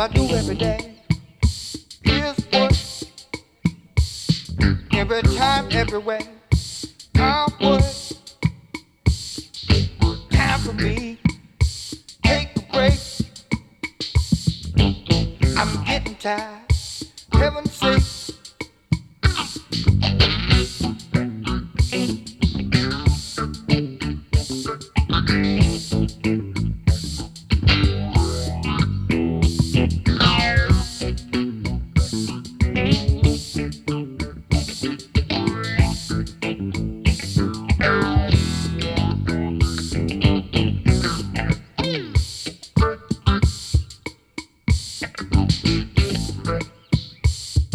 every day is. Every time, everywhere, I. Time for me, take a break. I'm getting tired, heaven's sake.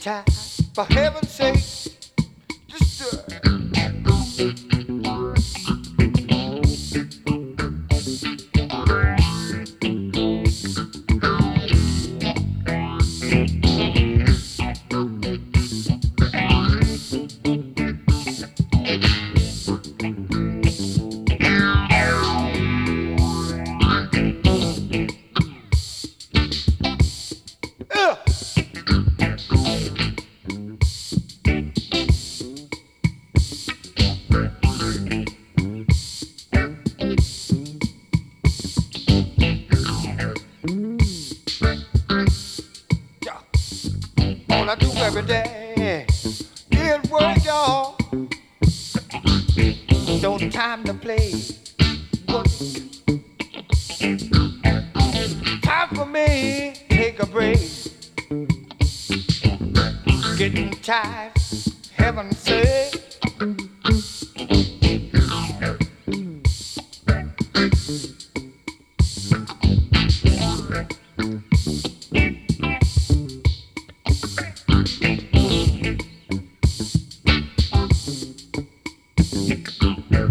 tired, for heaven's sake. Just uh. Every day is work, y'all. No time to play. Work. Time for me, take a break. Getting tired, heaven sake. All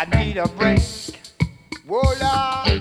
I need a break. ¡Hola!